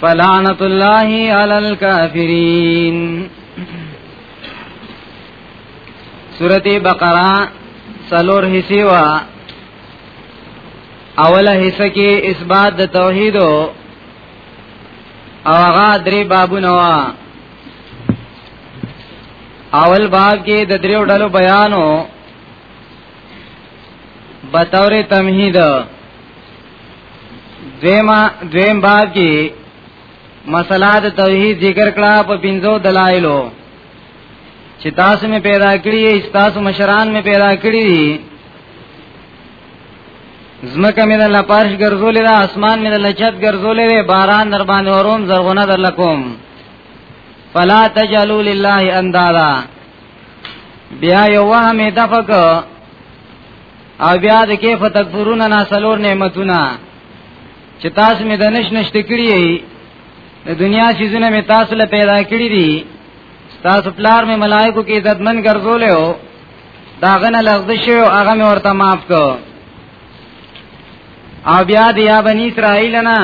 فلعنت الله علی الکافرین سورته بقره سلور حصے وا اوله حصہ کې اثبات د توحید او هغه درې بابونه وا اول باب کې د دریو ډلو بیانو بطور تمهید دیمه دیم باب کې مسله د توحید ذکر کړه په پنځو دلایلو چې تاسو می پیدا کړی یې تاسو مشران می پیدا کړی دي زمکه می د لپارش ګرځولې ده اسمان می د لچت ګرځولې ده باران در باندې وروم زرغونه در لکوم فلا تجلوا لله اندادا بیا یو وهم دفق او بیا د کیف تکفرون نه سلور نعمتونه چې تاسو مې د نش نشته کړی د دنیا چیزونه مې تاسو له پیدا کړی دي تاسو پلار مې ملائکو کې عزتمن ګرځولې او داغه نه لغزش او هغه مې ورته معاف کو او بیا د یا بنی اسرائیل نه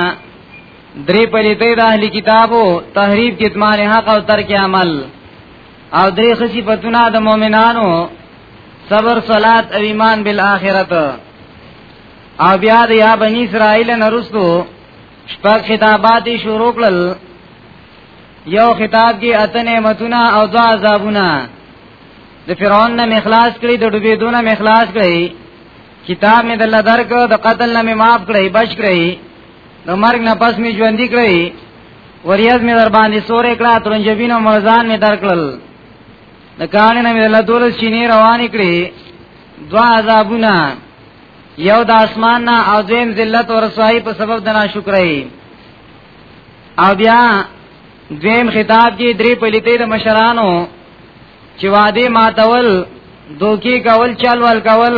درې پلیتې د اهلي کتابو تحریف کتمان حق او ترک عمل او درې خصيفتونه د مؤمنانو صبر صلات او ایمان بالآخرت او بیا د یا بنی اسرائیل نرستو شپږ خطابات شروع کړل یو خطاب کې اته نعمتونه او دوا عذابونه د فرعون نه مخلاص کړي د ډوبېدو نه مخلاص کړي کتاب مې د الله درک د قتل نه مې معاف کړي بچ کړي د مرګ نه پس مې ژوند کړي وریاض مې در باندې سورې کړه ترنجبینو مرزان مې درکړل د کانه نه الله دولس چینه روان کړي دوا عذابونه یو د اسمان نه او دیم ذلت او رسوایی په سبب د ناشکرۍ او بیا دیم خطاب کې درې پلیتې د مشرانو چې وادي ماتول دوکي کول چل ول کول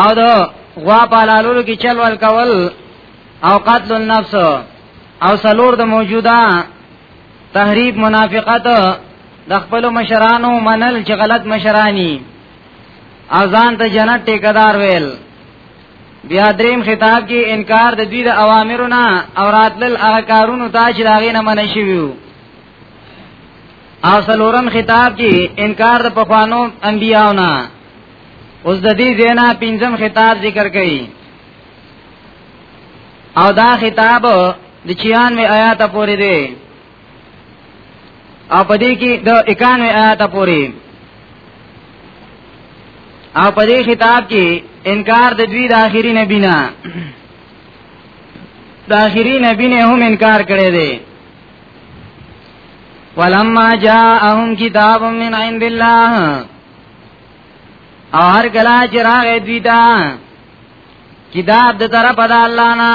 او د غوا پالالو کې چل ول کول او قتل النفس او سلور د موجوده تحریب منافقت د خپل مشرانو منل چې غلط مشرانی اذان ته جنت ټیکدار ویل بیا دریم خطاب کې انکار د دوی د اوامرو نه او راتل هغه کارونو ته چې داغې نه منې شویو او سلورم خطاب کې انکار د پخوانو انبیاو نه اوس د دې زینا پنځم خطاب ذکر کړي او دا خطاب د 96 آیات پورې دی او په دې کې د 91 آیات پورې او په دې خطاب کې انکار د دوی د آخري نبی نه د آخري نبی نه هم انکار کړی دی ولما جاءهم کتاب من عند الله او هر کله چې راغی دوی ته کتاب د طرف د الله نه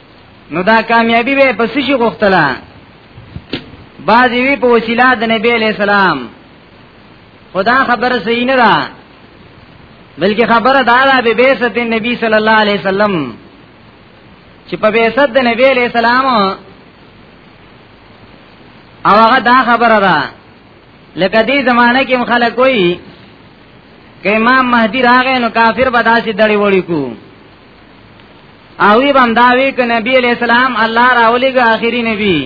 نو دا کامیابی به پس شي غوښتله بعضی وی په وسیله د نبی علی السلام خدا خبره صحیح نه ده بلکې خبره دا ده به بیست نبی صلی الله علیه وسلم چې په بیست د نبی علی السلام او هغه دا خبره ده لکه دې زمانه کې خلک کوئی که امام مهدی راغی نو کافر به داسې دړې وړي کو او وی بنداوی ک نبی علیہ السلام الله راولی ک اخیری نبی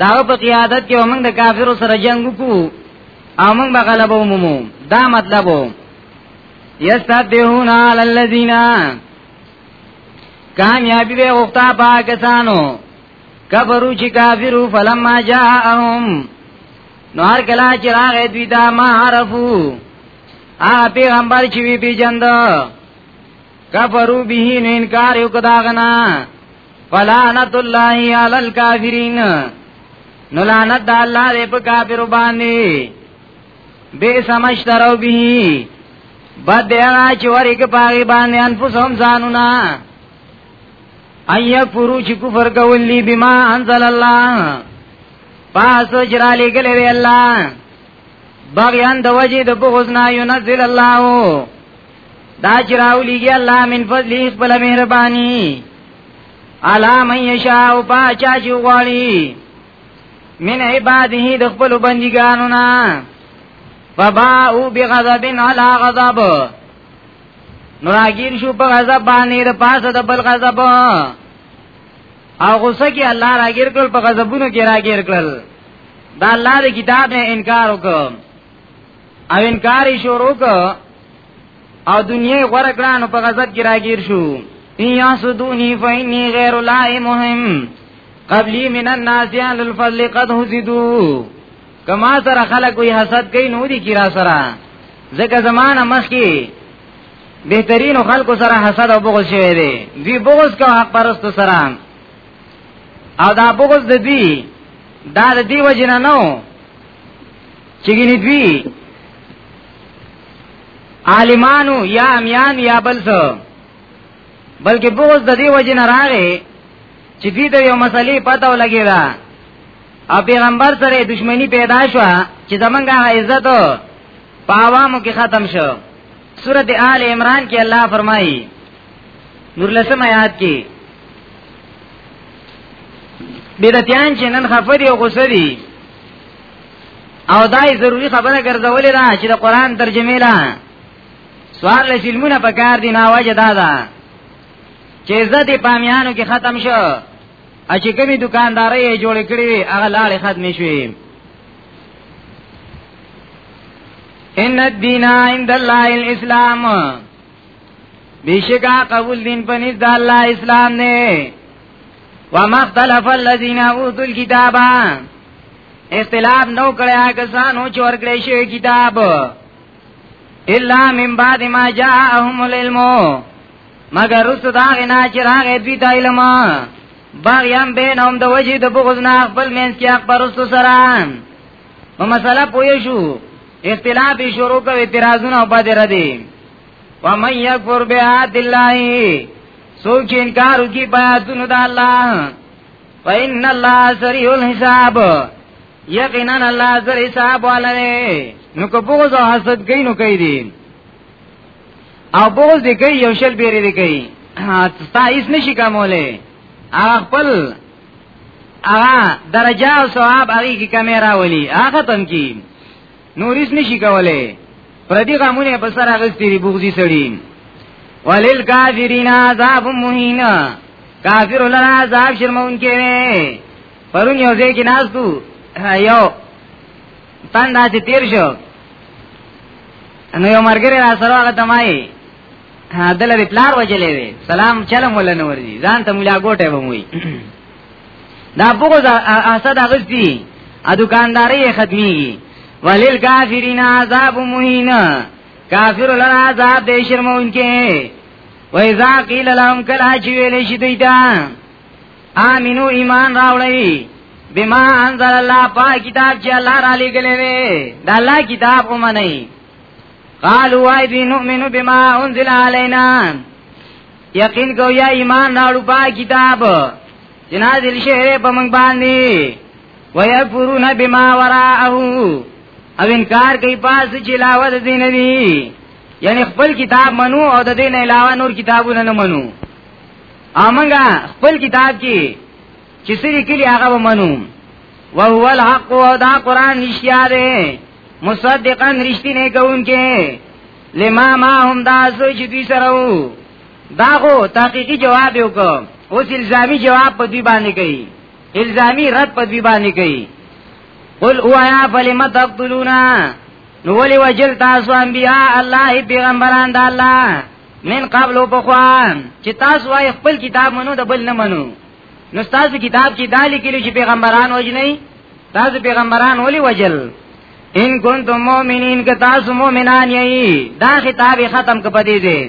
دا په قیادت کې موږ د کافرو سره جنگ وکړو او موږ به غلبه ومومو دا مطلب وو یستبهون علی الذین کامیابی به وختا پاکستانو کفرو چې کافرو فلما جاءهم نو هر کله چې راغې دوی دا ما عرفو ا پیغمبر چې وی پیجندو کفرو به نو انکار یو کداغنا فلعنت الله علی الکافرین نو لعنت د الله دې په کافر باندې به سمشترو به بد دی هغه چې ورګ پاغي باندې انفسهم ځانونه ایا پرو چې کفر کولی بما انزل الله پاسو جرالی گلی وی اللہ بغیان د وجه د بغض نه ينزل الله دا چراولیږي الله من فضله خپل مهرباني علا من یشاء او پاچا چې غواړي من عباده د خپل بندګانو نه فباءوا بغضب علی غضب نو راګیر شو په غضب باندې د پاسه د بل غضب او غصه کې الله راګیر کړل په غضبونو کې راګیر کړل دا الله د کتاب نه انکار وکړ او انکار یې شروع وکړ او دنیا غره کړانو په غضب کې راګیر شو یا سدونی فینی غیر الله مهم قبلی من الناس علی الفضل قد حسدو کما سره خلق وی حسد کوي نو دي کی را سره زکه زمانہ مخ کې بهترینو خلکو سره حسد او بغض شوی دی دوی بغض کوي حق پرستو سره او دا بغض د دوی دا د دی وجنه نه چې ګینه دوی عالمانو یا امیان یا بل څه بلکې بغض د دی وجنه راغی چې دوی ته یو مسلې پته ولګی دا او پیغمبر سره دښمنی پیدا شو چې زمونږه عزت په عوامو کې ختم شو سورت آل عمران کې الله فرمایي نور لسم آیات کې بدعتيان چې نن خفدي او غسدي او دای ضروری خبره ګرځولې ده چې د قران ترجمه لا سوال له فلمونه په کار دي نه واجه دا ده چې عزت پامیانو کې ختم شو اچې کمی دکاندارې جوړې کړې هغه لاړې ختم شوې ان الدین عند الله الاسلام بیشکا قبول دین پنځ د الله اسلام نه وما اختلف الذين اوتوا الكتاب اختلاف نو کړیا کسانو چې ورکړې شوی کتاب الا من بعد ما جاءهم العلم مگر رسو داغنا چراغ دوی دا علم باغیان بینهم د وجه د بغض نه خپل مینس کې اخبرستو سره په مسله پوه شو اختلاف شروع کوي اعتراضونه او باندې ردي ومن یکفر بیات الله سوچ انکار کی بیاتونو د الله فإن الله سریع الحساب یقینا الله سریع حساب والے نو کو بغض او حسد کینو کوي دي او بغض دی کوي یو شل بیرې دی کوي ستا هیڅ نشي کومولې هغه خپل هغه درجه او ثواب هغه کی کمې راولي هغه تم کی نور هیڅ نشي کولای پردي غمونه په سر اغستې دي بغضي سړي ولل کافرین عذاب مهین کافر لرا عذاب شرمون کې پرون یو ځای کې ناس کو یو تن داسې تیر شو نو یو مرګره را سره هغه تمای دل لري پلار وجلې وي سلام چلم ولا نور دي ځان ته مولا ګوټه وموي دا بغض اسد اغستی ا دکانداري ختمي ولل کافرین عذاب مهین کافر لرا عذاب دې شرمونکې وای ذا قیل لهم کلا چې ویلې شي دوی ته امنو ایمان راوړی بما انزل الله پا کتاب چې الله را لګلې وي دا الله کتاب هم نه قالوا وای دی نؤمنو بما انزل علينا یقین کو یا ایمان راړو پا کتاب جنازل شهره په موږ باندې ويكفرون بما وراءه او انکار کوي پاس چې لاوه د دین دی یعنی خپل کتاب منو او د دین علاوه نور کتابونه نه منو امنګه خپل کتاب کې چې سری کلی هغه منو وهو الحق او دا قران نشیا دی مصدقا رښتینه کوونکې لما ما هم دا سوچ دي سره وو دا خو تحقیقی جواب یو کو اوس الزامی جواب په دی باندې کوي الزامی رد په دی باندې کوي قل اوایا فلم تقتلونا نو ولی وجل تاسو انبیاء الله پیغمبران د الله من قبل بخوان چې تاسو وايي خپل کتاب منو د بل نه منو نو تاسو کتاب کې دالي کې چې پیغمبران وجنې تاسو پیغمبران ولي وجل ان کنتم مؤمنین که تاسو مؤمنان یی دا خطاب ختم ک پدې دې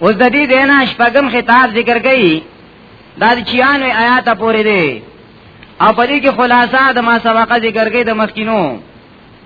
اوس د دې دینا شپږم خطاب ذکر کړي دا د 96 آیات پورې دی او پدې کې خلاصہ د ما سبقه ذکر کړي د مخکینو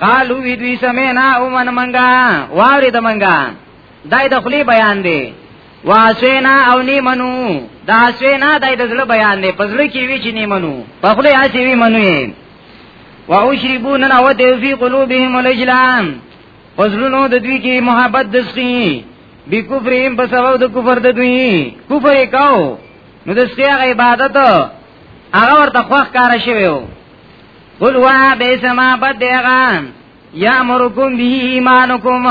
قالو وی دوی سمینا او من منګا واری د منګا دای د خلی بیان دی واسینا او نی منو دا سینا دای د زړه بیان دی پزړه کی وی چې نی منو په خلی اسی وی منو یې و او شربون نه و دی فی قلوبهم الاسلام پزړونو د دوی کی محبت دسخی بی کفریم په سبب د کفر د دوی کفر کاو نو د سیغه عبادت هغه ورته خوخ کار شوی قل وا به سما بدغا یا مرکم به ایمانکم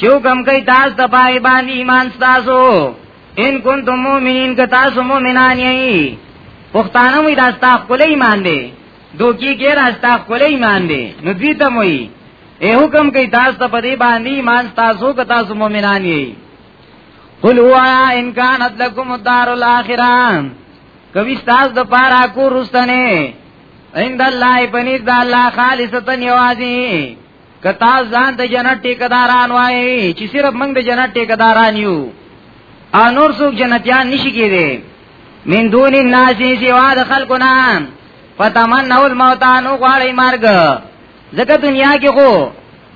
چو کم کئی تاس تپائی باندی ایمان ستاسو ان کنتم مومنین که تاسو مومنان یئی پختانه وی دا ستا خپل ایمان دی دوکی کې را ستا خپل ایمان دی نو دوی ته وی اے حکم کوي تاسو ته په دې باندې ایمان تاسو که تاسو مؤمنان یې قل هو ان کانت لکم الدار الاخره کوي تاسو د پارا کو رستنه عند الله پنيز د الله خالصتا یوازي کتا ځان د جنت ټیکداران وای چې صرف موږ د جنت ټیکداران یو او نور څوک جنتیان نشي کېږي من دون الناس سوا د خلقنا فتمنوا الموت نو غواړي مرګ ځکه دنیا کې خو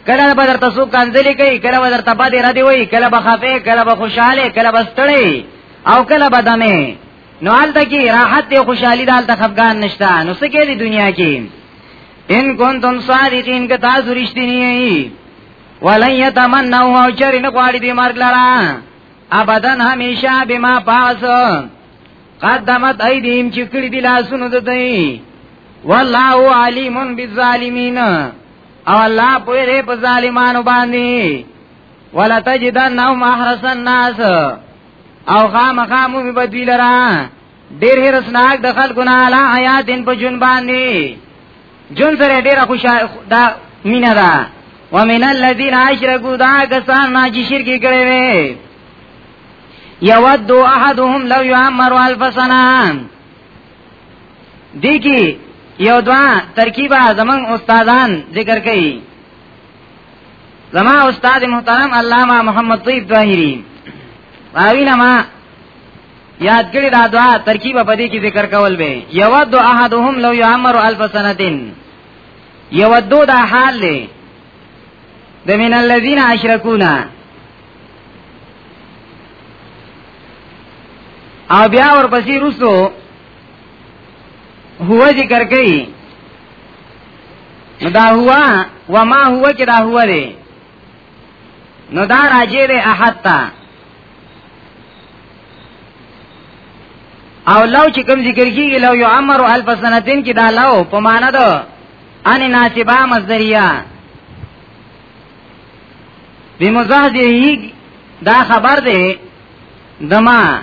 کله به درته څوک کنځلې کوي کله به درته باندې را دی وای کله به خفه کله به خوشاله کله به ستړی او کله بدمه نو حالت کی راحت دی خوشحالی دال د خفقان نشتا نو سکه دی دنیا کی ان کنتم صادقین که تاسو رښتینی یی ولن یتمنوا او چر نه غواړي دی مرګ لرا ابدن همیشه بما پاس قدمت ایدیم چې کړی دی لاسونو د دی والله علیم بالظالمین او الله په دې په ظالمانو باندې ولا تجدنهم احرس الناس او خامخا مو به دوی لرا ډیر هرسناک د خلکو نه علا حیاتن په جون باندې جون سره ډیره خوشاله دا مینا ده ومن الذين اشركوا دا کسان ما چې شرک کړي وي یود احدهم لو يعمر الف سنه دیکی یو دوا ترکیبه زمون استادان ذکر کړي زما استاد محترم علامه محمد طیب طاهری راوینا ما یاد کړی دا دعا ترکیب په دې کې ذکر کول به یود احدهم لو یعمر الف سنتین یود دا حال دی د من الذین اشرکونا او بیا ورپسې روسو هو ذکر کوي نو دا هو و ما هو کې دا هو دی نو دا راځي له احد ته او لو چې کوم ذکر کیږي لو یو عمر او الف سنتین کې دا لو په معنا ده ان ناسبا مصدریه بمزاح دی دا خبر دی دما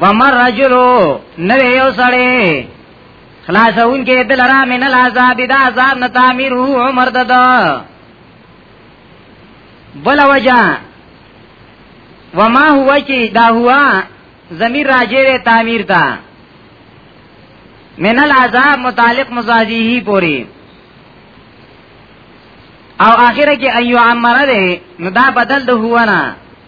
ومر رجلو نوی یو سړی خلاصون کې دلرا من العذاب دا عذاب نه تعمیر هو عمر ددا بل وجه وما هو چې دا هوا زمیر راجه تعمیر تا من العذاب متعلق مزادیه پوری او اخره کې ایو عمره ده نو دا بدل د هو نه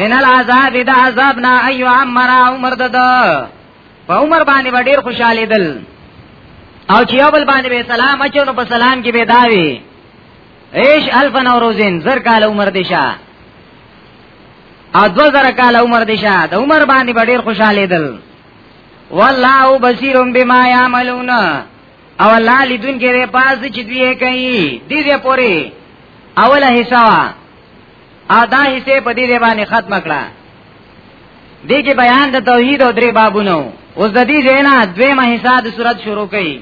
من العذاب د عذاب نه ایو عمر عمر دد په عمر باندې ډیر خوشاله دل او چې یو بل باندې به سلام اچو نو په سلام کې به داوي ایش الف نوروزین زر کال عمر دې شه او دو زر کال عمر دې شه د عمر باندې ډیر خوشاله دل والله بصیر بما یعملون او الله لیدون کې پاس چې دوی کوي دې دې پوره اوله حصہ ادا حصے په دې باندې ختم کړه دې کې بیان د توحید او درې بابونو اوس د دې زینا دوی مه حصہ د صورت شروع کړي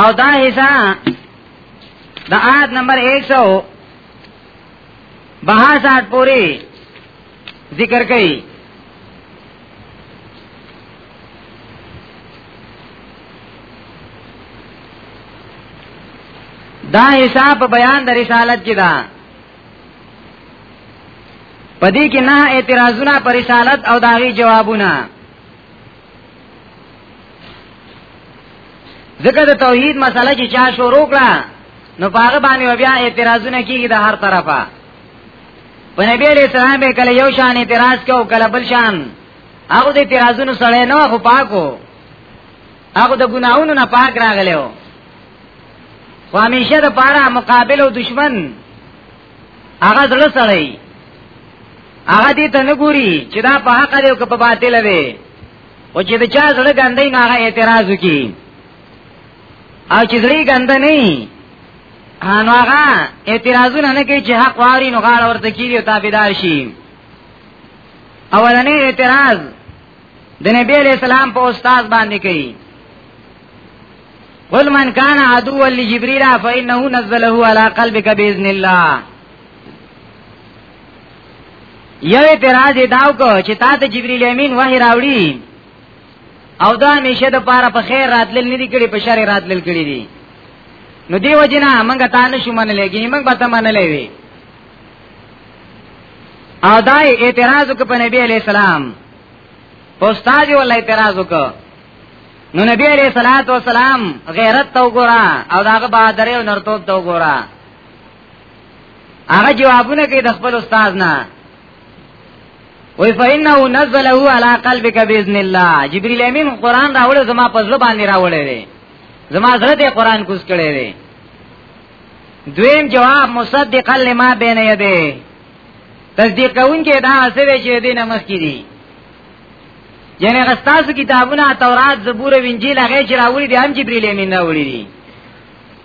او دا حصہ د آیت نمبر 100 62 پوری ذکر کوي دا حساب بیان د رسالت کې دا پدې کې نه اعتراضونه پر رسالت او داغي جوابونه ځکه د توحید مسله چې چا شروع کړه نو پاغه باندې بیا اعتراضونه کیږي د هر طرفه په نبی علیہ السلام به کله یو شان اعتراض کو کله بل شان هغه د اعتراضونو سره نه خو پاکو هغه د ګناونو نه پاک راغلو خو همیشه د پاره مقابل او دشمن هغه زړه سره هغه دې ته نه ګوري چې دا په حق دی او په باطل دی او چې د چا زړه ګندې نه هغه اعتراض وکړي او چې زړی ګنده نه هانو هغه اعتراضونه نه کوي چې حق واري نو غاړه ورته کیږي او تابعدار شي اولنې اعتراض د نبی علیہ السلام په استاد باندې کوي قل من كان عدوا لجبريل فإنه نزله على قلبك بإذن الله یو اعتراض داو کو چې تا ته جبرئیل امین وحی راوړي او دا همیشه د پاره په خیر راتلل نه دي کړي په شر راتلل کړي دي نو دی وجنا منګه تا نه شو منلې ګي منګ به تا منلې وي او دا اعتراض وک په نبی علی السلام استاد یې ول اعتراض وک نو نبی علی صلوات و سلام غیرت تو ګورا او داغه بہادر او نرتوب تو ګورا هغه جوابونه کوي د خپل استاد نه وی فإنه نزله على قلبك بإذن الله جبريل امين قران راوړل زما په زړه باندې راوړل دي زما زړه دې قران کوس کړي دي دویم جواب مصدق لما بين يديه تصدیق کون کې دا سوي چې دې نمس کې دي یعنی غستاسو کتابونه تورات زبور او انجیل هغه چې راوړي دي هم جبريل امين راوړي دي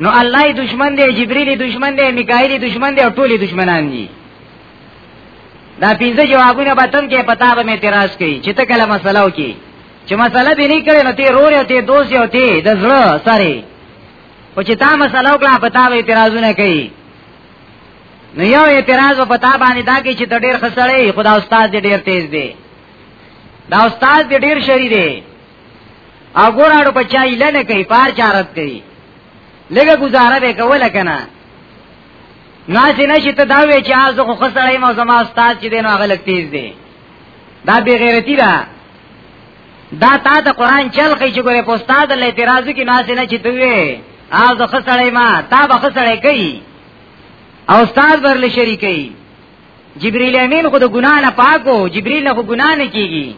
نو الله یې دشمن دی جبرئیل یې دشمن دی میکائیل یې دشمن دی او ټول یې دشمنان دي دا پنځه جوابونه به تم کې پتا به اعتراض کوي چې ته کله مسله وکي چې مسله به نه کړې نو ته رور یو ته دوست یو ته د زړه سره او چې تا مسله وکړه پتا به اعتراضونه کوي نو یو اعتراض په تا باندې دا کې چې ته ډېر خسړې خدا استاد دې ډېر تیز دی دا استاد دې ډېر شری دی او ګوراړو په چای لنه کوي پار چارت کوي لګه گزاره به کوله کنه ناسی نشی ته دا وی چې از خو خسړی ما زما استاد چې دینو هغه لک تیز دی دا بی غیرتی ده دا تا ته قران چل خې چې ګوره پوستاد له اعتراض کې ناسی نه چې دوی از خسړی ما تا به خسړی کوي او استاد ورل شریکي جبرئیل امین خو د ګنا نه پاکو جبرئیل نه خو ګنا نه کیږي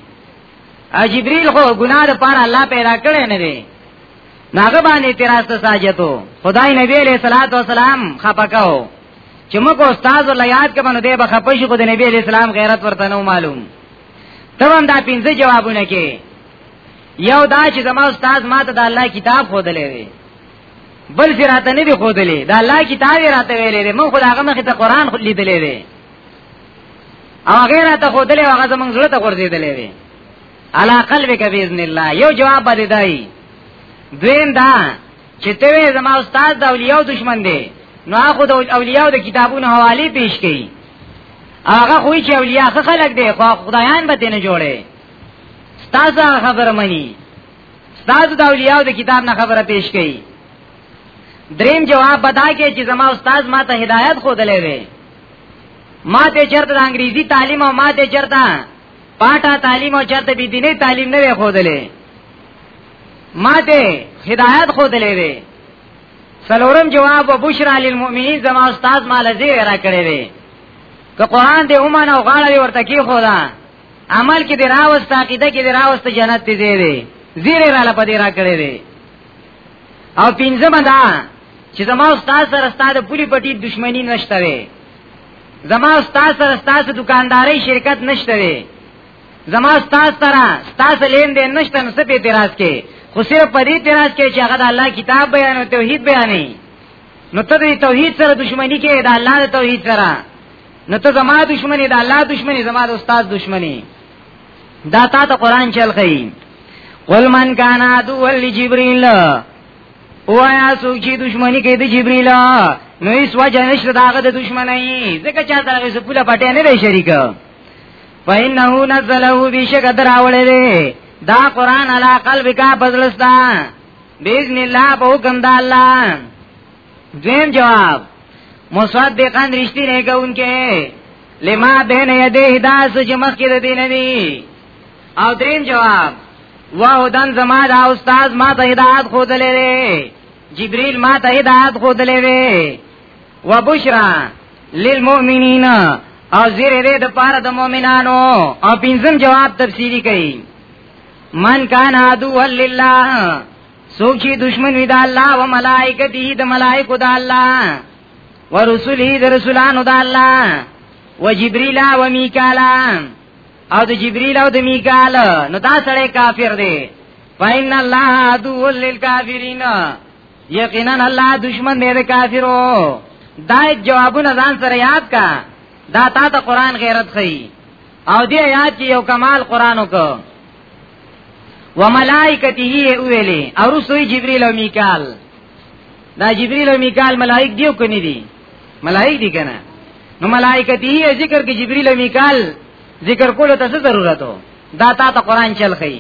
ا جبريل خو ګناه د پاره الله پیدا کړی نه دی ناغه باندې اعتراض ته ساجتو خدای نبی علیہ الصلوۃ والسلام خپکاو چې موږ استاد ول یاد کمنو دی به خپش کو د نبی علیہ السلام غیرت ورته نو معلوم ته هم دا پنځه جوابونه کې یو دا چې زما استاد ماته د الله کتاب خو دلې وی بل فراته نه دی خو دلې د الله کتاب راته ویلې مو خدای هغه مخ ته قران خو لیدلې وی او غیره ته خو دلې هغه زمنګ زړه ته ورزيدلې وي علا قلبک باذن الله یو جواب باندې دای دویم دا چې ته زما استاد د اولیاء دشمن دی نو هغه د اولیاء د کتابونو حواله پیش کړي هغه خو چې اولیاء خلک دی خو خدایان به دینه جوړي تاسو خبر منی تاسو د اولیاء د کتاب نه خبره پیش کړي دریم جواب بدا کې چې زما استاد ما ته هدایت خو دلې وي ما ته چرته انګریزي تعلیم او ما ته چرته پاټه تعلیم او چرته بي دیني تعلیم نه وي خودلې ما ته هدایت خودلې وي سلورم جواب و بشرا للمؤمنین زما استاد مال زیر را کړی وي که قران دې اومن او غاړه ورته کی خدا عمل کې دی راوست عقیده کې دی راوست جنت دې دی زیر را لپاره را کړی وي او پنځم دا چې زما استاد سره ستاسو پوری پټی دښمنی نشته وي زما استاد سره ستاسو دکانداري شرکت نشته وي زما استاد سره ستاسو لین دین نشته نو څه په اعتراض کې خو صرف په دې اعتراض کې چې هغه د الله کتاب بیان او توحید بیانې نو ته د توحید سره دښمنی کې د الله د توحید سره نو ته زما دښمنی د الله دښمنی زما د استاد دښمنی دا تا ته قران چل خي قل من کان ادو ول جبريل وایا سوک چې دشمنی کوي د جبريل نو هیڅ وجه نشته داغه د دشمنی ځکه چې دا هیڅ پوله پټه نه دی شریک فإنه نزله بشک دراولې دی دا قران علا قلبک بدلستا باذن الله په حکم د الله دویم جواب مصدقان رشتی نه کون کې لما بین یده داس چې مخکې د دین دی او دریم جواب واه دن زما دا استاد ما ته هدایت خود لري جبريل ما ته هدایت خود لري وبشرا للمؤمنین او زیر دې د پاره د مؤمنانو او پنځم جواب تفسیری کوي من کان عدو لله څوک چې دشمن وي د الله او ملائکته د ملائکو د الله ورسوله د رسولانو د الله وجبريل او میکائیل او د جبريل او د میکائیل نو دا سړی کافر دی فإن الله عدو للكافرين یقینا الله دشمن دی د کافرو دا جوابونه ځان سره یاد کا دا تا ته قران غیرت خي او دې آیات کې یو کمال قران وکړه وملائکته ویلی او رسوی جبرئیل او میکال دا جبرئیل او میکال ملائک دیو کنی دی ملائک دی کنه نو ملائکته ذکر کې جبرئیل او میکال ذکر کولو ته ضرورت هو دا تا ته قران چل خي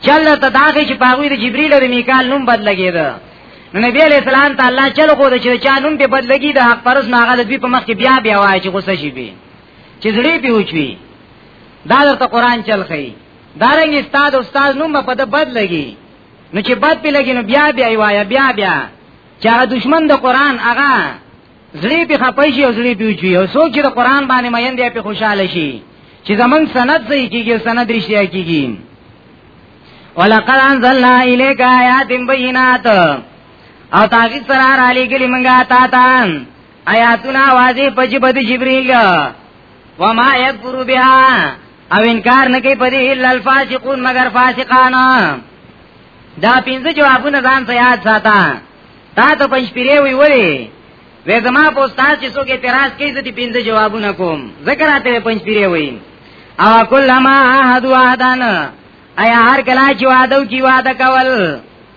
چل ته داږي چې پاغوی د جبرئیل او میکال نوم بدلږي دا نو نبی علیہ السلام ته الله چلو کو د چې چا نوم په بد لګي د حق پرس ناغه د دوی په مخ کې بیا بیا وای چې غوسه شي بي چې زړه په اوچوي دا درته قران چل خي دارنګ استاد استاد نوم په د بد لګي نو چې بد په لګي نو بیا بیا وایا بیا بیا چا دشمن د قران هغه زړی په خپای شي او زړی په چوي او څوک چې د قران باندې مېن دی په خوشاله شي چې زمون سند صحیح کیږي سند رښتیا کیږي ولقد انزلنا الیک آیات بینات او تاکي سره را لګلی منګه تا ته آیاتنا واضح پجب د جبرئیل وما یکفر بها او انکار نه کوي په دې الا الفاسقون مگر فاسقان دا پنځه جوابونه ځان ته یاد ساته تا ته پنځ پیری وی وری وې زما په استاد چې څوک اعتراض کوي زه دې پنځه جوابونه کوم ذکر اته پنځ پیری وی او کلمہ احد وعدان ایا هر کله چې وعده کی وعده کول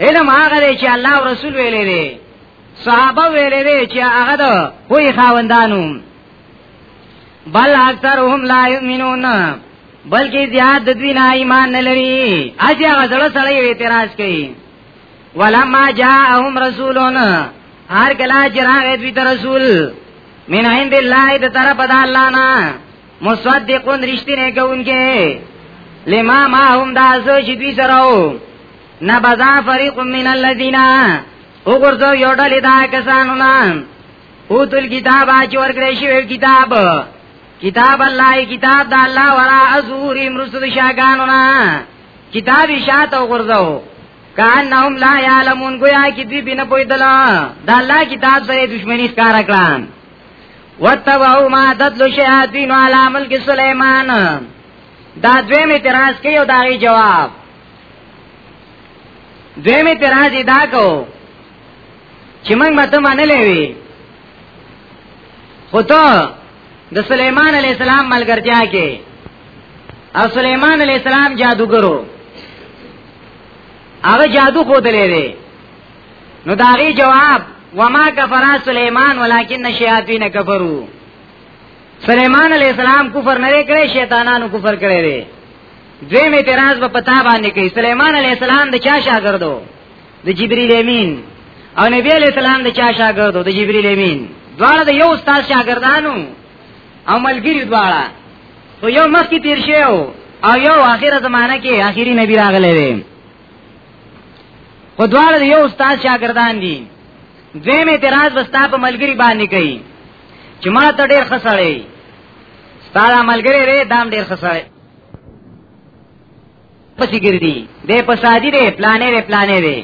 علم هغه دی چې الله او رسول ویلې دي صحابه ویلې دي چې هغه د وې خاوندانو بل اکثرهم لا یؤمنون بلکې زیاد د دوی نه ایمان نه لري اځي هغه ځل سره یې اعتراض کوي ولما جاءهم رسولون هر کله چې راغی دوی ته رسول من عند الله د طرف د الله نه مصدقون رښتینه کوونکې لما ما هم دا سوچ دوی سره نبذا فريق من الذين او ګرځو یو ډلې دا کسانو نه او تل کتاب اچ ورکړې شی کتاب کتاب الله کتاب د الله ورا ازور امرسد شاګانو نه کتاب شاته او ګرځو کانهم لا یعلمون گویا کی دی بنا پویدل دا الله کتاب سره دشمنی ښکار کړان وتبعوا ما تتلو شیاطین علی ملک سلیمان دا دویم اعتراض کوي او دا جواب دویم اعتراض دا کو چې موږ به ته منلې وي خو ته د سليمان عليه السلام ملګرتیا کې او سليمان عليه السلام جادوګرو هغه جادو خو دلې دی نو داغي جواب وما کفر سليمان ولكن الشياطين كفروا سليمان عليه السلام کفر نه کړی شیطانانو کفر کړی دی دوی می تراز په پتا باندې کوي سليمان عليه السلام د چا شاګردو د جبريل امين او نبی عليه السلام د چا شاګردو د جبريل امين دواړه د یو استاد شاګردانو او ملګری دواړه خو یو مخکې تیر شو او یو اخیره زمانہ کې اخیری نبی راغلی دی خو دواړه د یو استاد شاګردان دي دویم اعتراض وستا په ملګری باندې کوي چې ما ته ډېر خسړې ستاره ملګری ری دام ډېر خسړې پسی ګرځي دې پسادي دې پلانې دې پلانې دې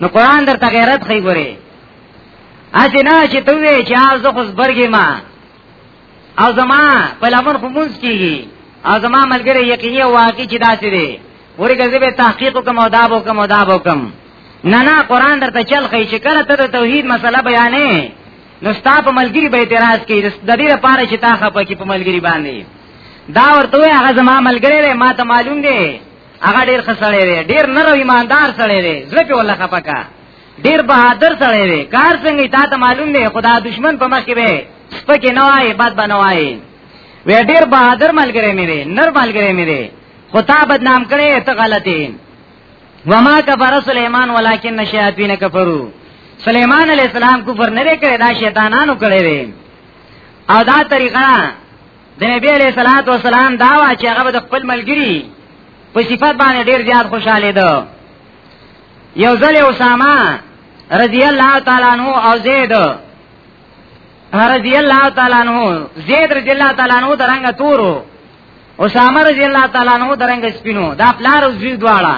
نو قران درته غیرت خې ګوري اځه نه چې ته وې چې از خو زبرګې ما او زما په لمن خو مونږ کیږي او زما ملګری یقیني او واقعي چې داسې دی ورګه زه به تحقیق کوم او داب کوم او داب کوم نه نه قران درته چل خې چې کله ته توحید مسله بیانې نو ستا په ملګری به اعتراض کوي د دې لپاره چې تا خپه کی په ملګری باندې دا ورته هغه زما ملګری دی ما ته معلوم دی هغه ډیر خسړې دی ډیر نرو ایماندار سړی دی زړه په ولا خپه کا ډیر بہادر سړی دی کار څنګه تا ته معلوم دی خدا دشمن په مخ کې به سپکه نه وای بد بنوای وی ډیر بہادر ملګری مې دی نر ملګری مې دی خو تا بدنام کړي ته غلطی وما کفر سليمان ولكن الشياطين كفروا سليمان عليه السلام کفر نه کړی دا شیطانانو کړی دی او دا طریقه د نبی عليه الصلاه والسلام دا وا چې هغه د خپل ملګری په صفات باندې ډیر زیات خوشاله ده یو ځل اسامه رضی الله تعالی عنہ او زید رضی الله تعالی عنہ زید رضی الله تعالی عنہ درنګ تورو اسامه رضی الله تعالی عنہ درنګ سپینو دا پلار او زوی دواړه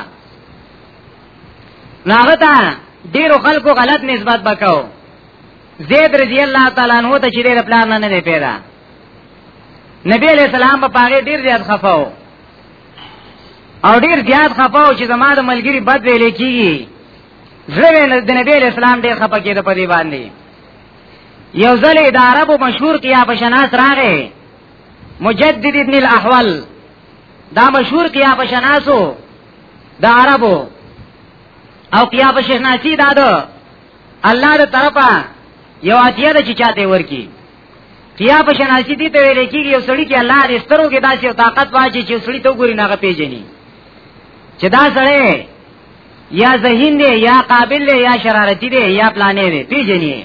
ناغتا ډیرو خلکو غلط نسبت وکاو زید رضی الله تعالی عنہ ته چې د پلان نه نه پیدا نبی علیہ السلام په پاره ډیر زیات خفاو او ډیر زیات خفاو چې زما د ملګری بد ویل کیږي زړه د نبی علیہ السلام ډیر خپه کېده په دې باندې یو ځل اداره په مشهور کیا په شناس راغې مجدد ابن الاحول دا مشهور قیاب شناسو د عربو او قیاب شناسی دا دو الله د طرفا یو عطیه ده چې چاته ورکی قیاب شناسی دي ته ویل کیږي یو سړی کې الله دې سترو کې داسې او طاقت واچي چې سړی ته ګوري نه پیژني چې دا سړی یا ذهین دی یا قابل دی یا شرارتی دی یا پلانې دی پیژني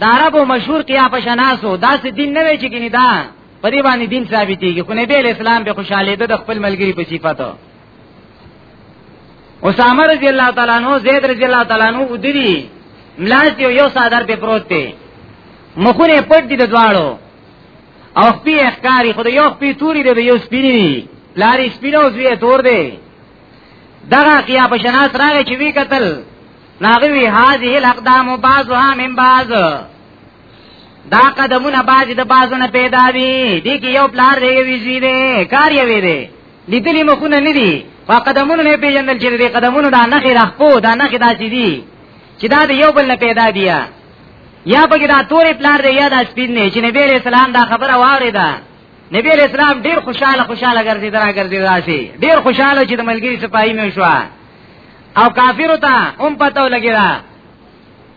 دا عربو مشهور کیا په شناسو دا سې دین نه وی چې ګنی دا په دې باندې دین ثابتېږي خو نبی اسلام به خوشاله ده د خپل ملګری په صفاتو اسامه رضی الله تعالی عنہ زید رضی الله تعالی عنہ ودی ملاس یو یو صادر په پروت دی مخونه پټ دي د دواړو او خپې اخکاری خو یو خپې توري دی یو سپینی لاري سپینو زوی تور دی دغه قیا په شناس راغی چې وی قتل ناغوی هذه الاقدام بعضها من بعض دا قدمونه باج د بازونه پیدا دي دي کې یو پلار دی وی زی دی کار یې وی دی لیدلی مخونه نه دي په قدمونو نه پیژندل چې دې قدمونو دا نه خیر خپو دا نه خیر داسې دي چې دا د یو بل نه پیدا دي یا پکې دا تورې پلار دی یا دا سپین نه چې نبی رسول الله دا خبره واره ده نبی رسول الله ډیر خوشاله خوشاله ګرځیدل ګرځیدل شي ډیر خوشاله چې د ملګری سپایي مې شو او کافر ته هم پتو لګی دا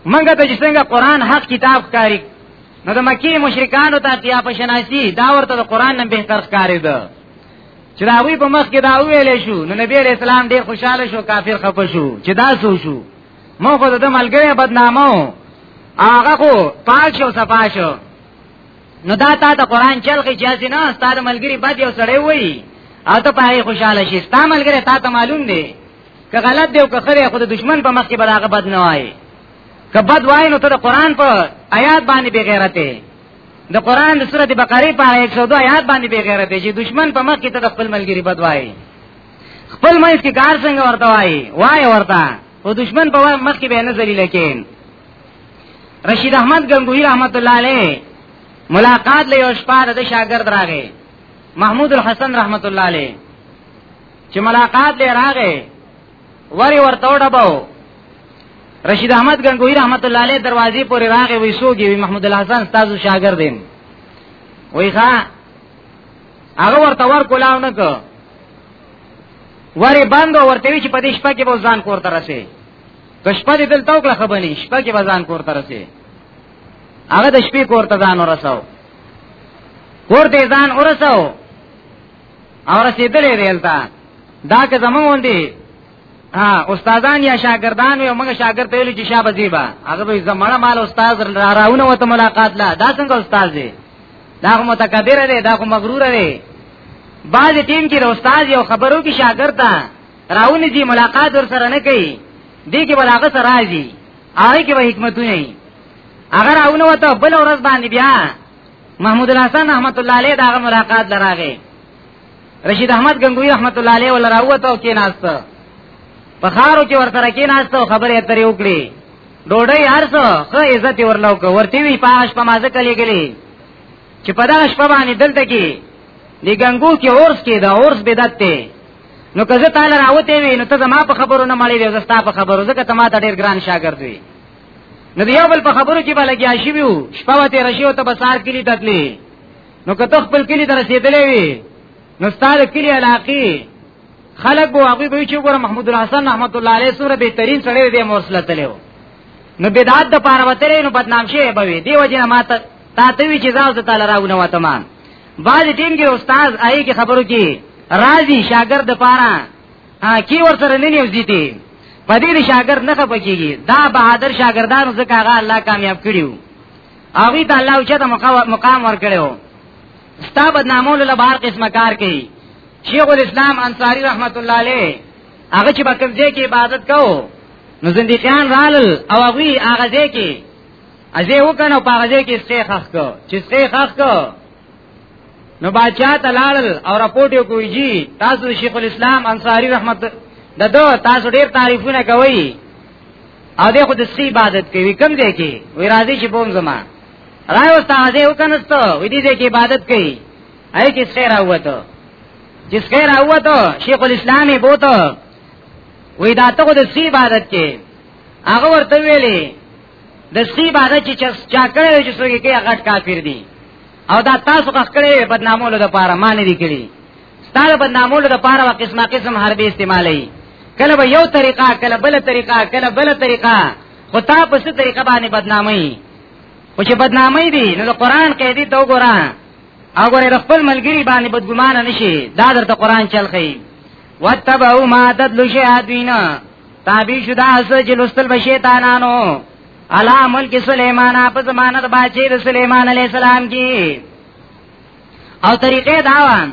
منګه ته چې څنګه قران حق کتاب کاری نو د مکی مشرکانو ته تیا په شناسی دا ورته د قران نن به تر ښکاری ده چې دا وی په مخ کې دا ویلې شو نو نبی علیہ السلام ډیر خوشاله شو کافر خپه شو چې دا سو شو مو خو د ملګری بدنامو هغه خو پاک شو صفا شو نو دا تا ته قران چل کې جازي نه ستاره ملګری بد یو سړی وای او ته پای خوشاله شې ستاره ملګری تا ته معلوم دی که غلط دی او که خره خود دشمن په مخ کې بلاغه بد نه وای که بد وای نو ته د قران په آیات باندې بغیرته د قران د سورته بقره په 102 آیات باندې به غیرت چې دشمن په مخ کې ته خپل ملګری بدوای خپل ملګری کار څنګه ورته وای وای ورته او دشمن په مخ کې به نه ذلیل کین رشید احمد گنگوی رحمت الله علیه ملاقات له یو شپه د شاګرد راغې محمود الحسن رحمت الله علیه چې ملاقات له راغې وری ورته وډباو رشید احمد گنگوی رحمت الله علیه دروازې پورې راغې وې سوګي وی محمود الحسن تاسو شاګرد دین وای ښا هغه ورته ور کولاو نه کو وری باندې ورته وی چې په دې شپه کې به ځان کور ته رسي کښپه دې دلته وکړه خبرې شپه کې به ځان کور ته رسي هغه د شپې کور ته ځان ورساو کور ته ځان ورساو او رسیدلې ریلتا دا که زمونږ وندي ها استادان یا شاګردان یو موږ شاګرد ویل چې شابه زیبا هغه به زمړه مال استاد را راونه وته ملاقات لا دا څنګه استاد دی دا کوم متکبر دی دا کوم مغرور دی بعض ټیم کې استاد یو خبرو کې شاګرد ته راونه دي ملاقات ور سره نه کوي دې کې بلاغه سره راځي هغه کې به حکمتونه نه اگر راونه وته بل ورځ باندې بیا محمود الحسن رحمت الله علیه دا ملاقات لراغه رشید احمد گنگوی رحمت الله علیه ول راوته او کیناست په خارو کې ورته کیناست او خبرې اترې وکړي ډوډۍ هرڅه خو عزت ورلو کو ورته وی پاش په مازه کلی ګلی چې په دغه شپه باندې دلته کې دی ګنگو کې اورس کې دا اورس بدعت دی نو که زه تعالی راوته وی نو ته زما په خبرو نه مړې دی زه ستا په خبرو زه که ته ما ته ډیر ګران شاګرد وی نو یو بل په خبرو کې بلګیا شي وو شپه وته رشیو ته بسار کې لیدلې نو که ته خپل کلی ته رسیدلې وي نو ستاره کلی علاقې خلک به هغه به چې ګوره محمود الحسن رحمت الله علیه سره به ترين سره دې مورسله تلو نو بدعت د پاره وترې نو بدنام شي به وي دی وجه ما ته تا ته وی چې زاو ته تعالی راونه وته ما بعد ټیم کې استاد آی کې خبرو کې راضي شاګرد د پاره کی ور سره نه نیوځي دي پدې شاګرد نه خپکیږي دا بهادر شاګردانو زکه هغه الله کامیاب کړیو هغه ته الله چې مقام ورکړو ستا بدنامولو له بهر قسمه کار کوي شیخ الاسلام انصاری رحمت الله علیه هغه چې بکم ځای کې عبادت کو نو زنديقان رالل او هغه هغه ځای کې ازه وکنه په هغه ځای کې سخه خخ کو چې سخه خخ کو نو بادشاہ تلالل او رپورټ یو کوی جی تاسو شیخ الاسلام انصاری رحمت ددو تاسو ډیر تعریفونه کوي او دې خو د سخی عبادت کوي کم دی کې وی راځي چې بوم زما راي او تازه وکنهستو وی دې کې عبادت کوي اې کې خیر اوته چې خیر اوته شیخ الاسلام یې بوته وی دا ته د سخی عبادت کې هغه ورته ویلي د سخی عبادت چې چا کړی چې څوګي کې هغه کافر دي او دا تاسو ښکړې بدنامولو د پاره معنی دي کړی ستاره بدنامولو د پاره وا قسمه قسم حربي استعمالي کله به یو طریقه کله بل طریقه کله بل طریقه خو تا په څه طریقه باندې بدنامي خو چې بدنامي دي نو د قران کې دي تو ګورا او ګورې خپل ملګری باندې بدګمان نشي دا درته قران چلخي وتبعوا ما تدلو شياطين تابع شو دا څه چې لستل بشیطانانو علا ملک سلیمان په زمانه د باچې د سلیمان علی السلام کې او طریقې دا وان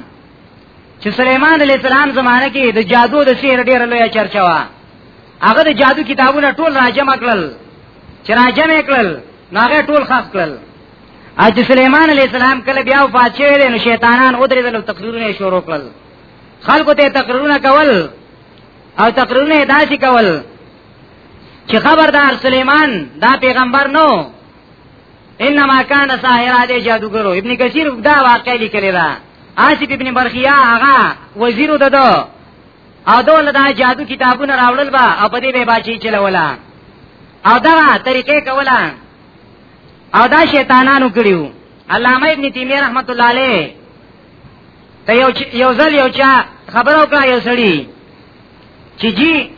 چې سليمان عليه السلام زمانه کې د جادو د سحر ډېر لوی چرچا و هغه د جادو کتابونه ټول راجم کړل چې راجم کړل ناغه ټول خاص کړل اج سليمان عليه السلام کله بیا وفات شوی نو شیطانان ودرېدل او تقریرونه شروع کړل خلکو ته تقریرونه کول او تقریرونه داسې کول چې خبردار سليمان دا پیغمبر نو انما کان ساحر دې جادوګرو ابن کثیر دا واقع لیکلی دا آصف ابن برخیا هغه وزیر ددو او دول دا جادو کتابونه راوړل با او په دې به باچی چلولا او دا طریقې کولا او دا شیطانانو کړیو علامه ابن تیمیه رحمت الله علیه ته یو یو ځل یو چا خبرو کا یو سړی چې جی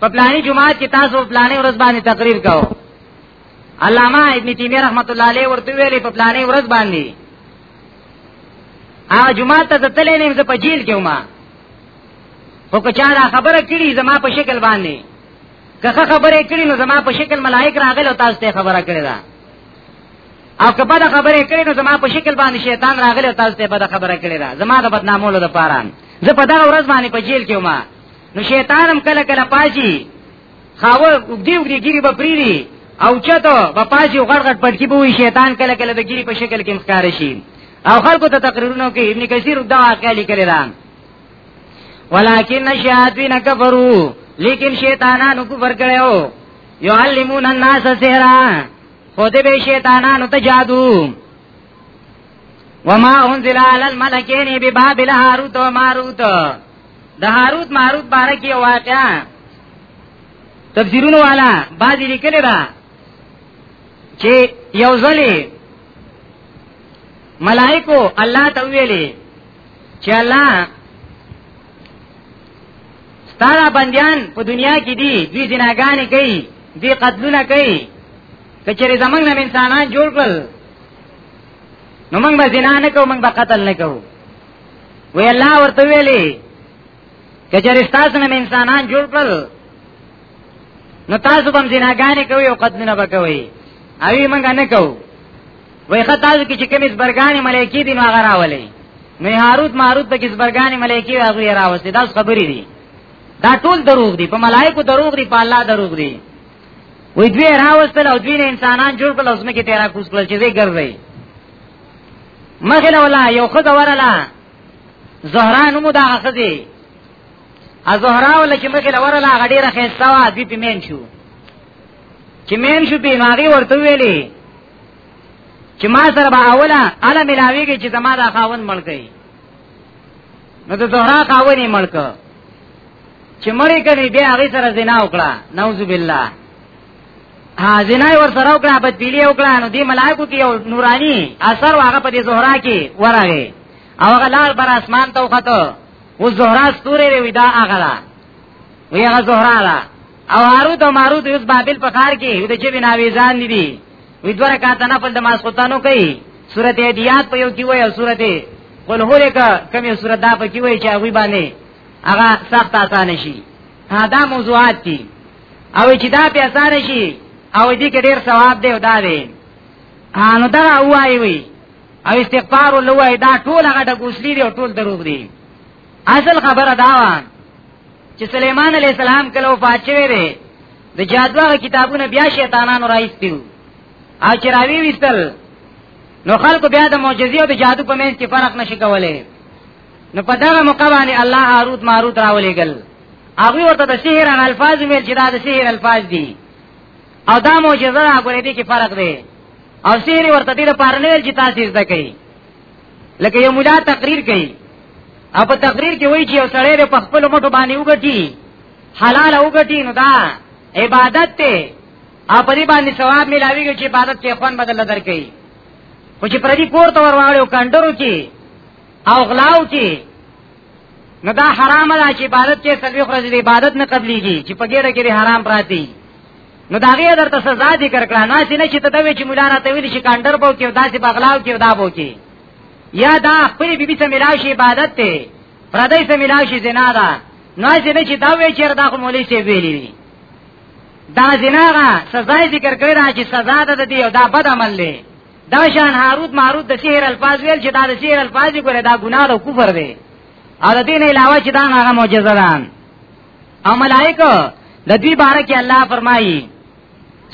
په پلاني جمعه کې تاسو پلاني ورځ باندې تقریر کاو علامه ابن تیمیه رحمت الله علیه ورته ویلي په پلانې ورځ باندې ا جمعه ته تللې نیم زه په جیل کې ومه خو که چا دا خبره کړي زما په شکل باندې که خبره کړي نو زما په شکل ملائک راغل او تاسو ته خبره کړی دا او که بده خبره کړي نو زما په شکل باندې شیطان راغل او تاسو ته بده خبره کړی دا زما د بدنامولو لپاره زه په دا ورځ باندې په جیل کې ومه نو شیطانم کله کله پاجي خاوه وګدی وګدی ګیری به پریری او چته په پاجي غړ غړ پټکی به وي شیطان کله کله د ګیری په شکل کې مخکار شي او خلکو ته تقریرونه کوي ابن کثیر دا واقعي لیکلی دا ولکن شیاطین کفرو لیکن شیطانانو کفر کړو یعلمون الناس سحرا خود به شیطانانو ته جادو وما انزل على الملكين ببابل هاروت وماروت د هاروت ماروت باره کې واقعا تفسیرونو والا بعضی لیکلی دا چې یو ځلې ملائکو الله ته ویلي چې الله ستاره بندیان په دنیا کې دي دوی جناګانې کوي دوی قتلونه کوي کچېرې زمنګ نه انسانان جوړ کړل نو موږ به زنا نه کوو موږ به قتل نه کوو وی الله ورته ویلي کچر استاسو نه انسانان جوړ کړل نو تاسو بم زناګانې کوي او قدمونه بکوي اوی منګه نه کو وی خطا چې چې کومې برګانې ملایکی دي نو هغه راولي نو هاروت ماروت ته کې برګانې ملایکی هغه راوستي دا خبرې دي دا ټول دروغ دي په ملایکو دروغ دي په الله دروغ دي وی دوی راوستل او دوی انسانان جوړ کړل اوس مې کې تیرا کوس کړل چې زه ګرځي مخله ولا یو خزه ورلا زهرا نو دا خزه ا زهرا ول چې مخله ورلا غډیره خېستا وا دې پمن شو چې مین شو په ناغي ورته ویلې چې ما سره به اوله اله ملاویږي چې زما دا خاون ملګی نو د زهرا خاونې ملک چې مړی کړي بیا هغه سره زنا وکړه نعوذ بالله زنا ور سره وکړه بد بیلی وکړه نو دی ملائکو کې یو نورانی اثر واغه په دې زهرا کې ورغه او هغه لار بر اسمان ته وخته و زهرا ستوري وی دا هغه دا وی هغه زهرا دا او هاروت او ماروت یوس بابل په کار کې د چې بنا ویزان دي دي وی دوه رکعات نه په دماغ کوتانو کوي سورته هدیات په یو کې وای او سورته قل هو لک کمی سورته دا په کې وای چې هغه باندې هغه سخت آسان شي دا موضوعات دي او چې دا په اسانه شي او دې کې ډیر ثواب دی او دا دی انو دا وایي وي او استغفار لوه دا ټول هغه د ګوسلی دی او ټول دروغ دی اصل خبره دا و چې سليمان عليه السلام کله وفات شوی دی د جادوا کتابونه بیا شیطانانو راځتیو او چې راوی وستل نو خلکو بیا د معجزې او د جادو په منځ کې فرق نشي کولای نو په دغه موقع باندې الله هاروت ماروت راولېګل هغه ورته د سحر ان الفاظ ویل چې دا د سحر الفاظ دي او دا معجزه ده غوړې دي کې فرق دی او سحر ورته دې لپاره نه ویل چې تاسو زده کوي لکه یو مولا تقریر کوي او په تقریر کې وایي چې یو سړی په خپل مټو باندې وګټي حلال وګټي نو دا عبادت ته او په دې باندې ثواب ملاويږي چې عبادت کې خوان بدل درکې خو چې پردي کور ته ورواړو کندرو کې او غلاو کې نو دا حرام ده چې عبادت کې سلوي خرج دی عبادت نه قبليږي چې په ګډه کې حرام پراتی نو دا غي درته سزا دي کړکړه نه چې نه چې ته دوی چې مولانا ته ویل شي کاندر بو کې داسې بغلاو کې دا بو کې یا دا خپل بیبي ته ملاوي شي عبادت ته پردای ته ملاوي شي زنا ده نو چې نه چې دا وی چې دا خو مولوی سی ویلی وی دا زناغه سزا ذکر کړی دا چې سزا ده دی او دا بد عمل دی دا شان هاروت ماروت د سحر الفاظ ویل چې دا د سحر الفاظ ګره دا ګناه او کفر دی او د دین علاوه چې دا هغه معجزه ده او ملائکه د دې باره کې الله فرمایي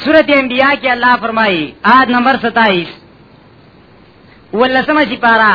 سورته انبیاء کې الله فرمایي آد نمبر 27 ولسمه سپارا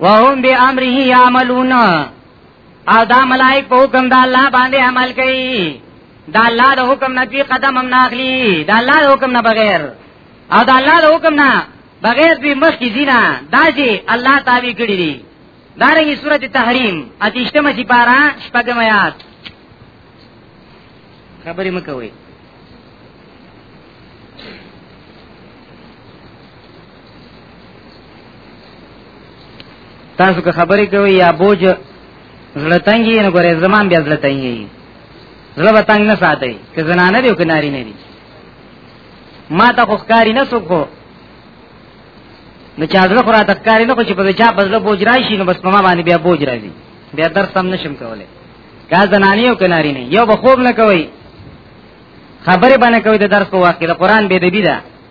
وهم به امره یعملون او دا ملائک په حکم د الله باندې عمل کوي دا الله د حکم نه دوی قدم هم ناخلی دا الله د حکم نه بغیر او دا الله د حکم نه بغیر دوی مخ کی زینا دا چې الله تعالی کړی دی دا رنګي سورته تحریم اتیشتمه چې پارا شپږم آیات خبرې مکوئ تاسو که خبرې کوي یا بوج زړه تنګي نه ګورې زمان بیا زړه تنګي زړه به تنګ نه ساتي که زنانه دی او که ناری نه دی ما ته خو ښکاری نه څوک خو نو چا زړه خو راته ښکاری نه خو چې په چا په زړه بوج راشي نو بس په ما باندې بیا بوج راځي بیا در سم نشم کولای کا زنانی او کناری نه یو به خوب نه کوي خبره باندې کوي د درس په وخت کې د قران به دبی ده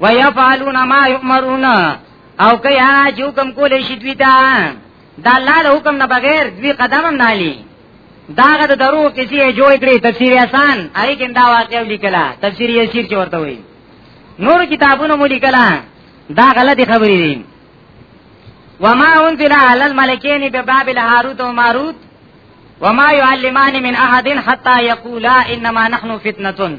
ويفعلون ما يؤمرون او کوي هغه چې حکم کولې شي دوی ته دا الله له حکم نه بغیر دوی قدم هم نه لي داغه د درو کسی جوړ کړی تفسیر احسان هغه کې دا واقعو لیکلا تفسیر یسیر چې ورته وایي نور کتابونو مو لیکلا دا غلطی خبرې دي وما انزل على الملكين ببابل هاروت وماروت وما يعلمان من احد حتى يقولا انما نحن فتنه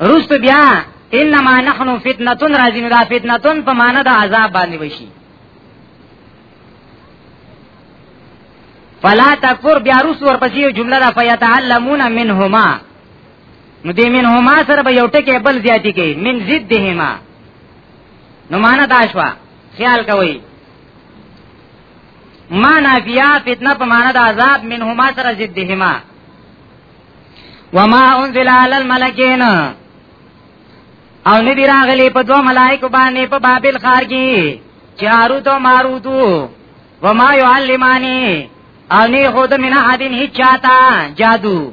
روست بیا انما نحنو فتنتون راځي نو دا فتنتون په معنا د عذاب باندې وشي فلا تکفر بیا روس ورپسې یو جمله را فیتعلمون منهما نو دې منهما سره به یو ټکی بل زیاتی کوي من ضدهما نو معنا دا شوا خیال کوي معنا بیا فتنه په معنا د عذاب منهما سره ضدهما وما انزل على الملكين او ندی راغلی په دوه ملائکه باندې په بابل خار کې چارو تو مارو تو وما يعلماني او نه خود من حدین هیچ چاته جادو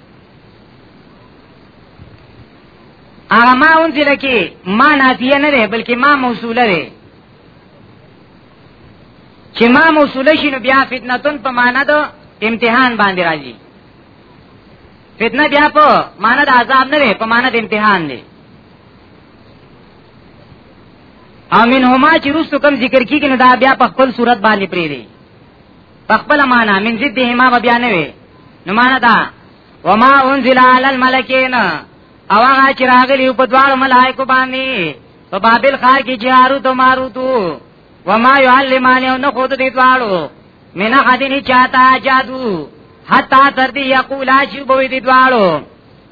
هغه ما انزل کې ما نافیه نه ده بلکې ما موصوله ده چې ما موصوله شي نو بیا فتنتون په معنا ده امتحان باندې راځي فتنه بیا په معنا د عذاب نه ده په معنا د امتحان ده امین هما چې رسو کم ذکر کیږي نو دا بیا په خپل صورت باندې پری دی په خپل معنا من ضدهما به بیا نه وي نو معنا دا وما انزل على الملكين او هغه چې راغلی په دوار ملائکه باندې په بابل خار کې جارو تو مارو تو وما يعلمان او نه خود دې دوارو من حدین چاته جادو حتا تر دې یقولا شی بوې دې دوارو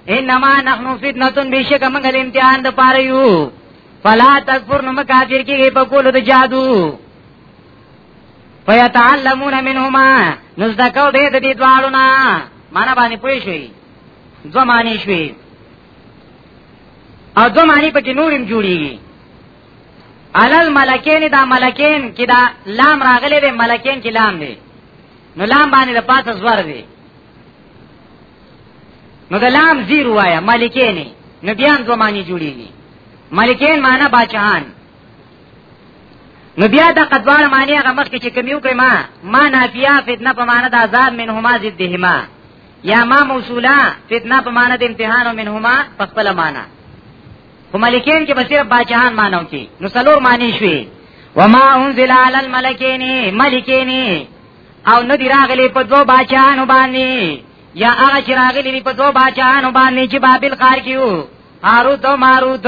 انما نحنو فتنتون بیشک منگل امتحان دا پاریو فلا تکفر نمکافر کی گئی پا کولو دا جادو فیتعلمون منهما نزدکو به د دې دوالو نه معنا باندې پوي شوي دو معنی شوي او دو معنی پکې نورم جوړیږي علل ملکین دا ملکین کې دا لام راغلي دي ملکین کې لام دي نو لام باندې د پاسه زور دي نو د لام زیر وایا ملکین نو بیا دو معنی جوړیږي ملکین معنی بچان نو بیا دا قدوار معنی هغه مخ کې چې کوم یو کما ما نافیا فتنه په معنی د عذاب منهما ضدهما یا ما موصولا فتنه په معنی د امتحان او منهما په خپل معنی خو ملکین کې بصیر باچهان مانو کې نو څلور معنی شوي وما انزل على الملکین ملکین او نو دی راغلی په دوه باچهانو باندې یا هغه چې راغلی په دوه باچهانو باندې چې بابل خار کیو هاروت او ماروت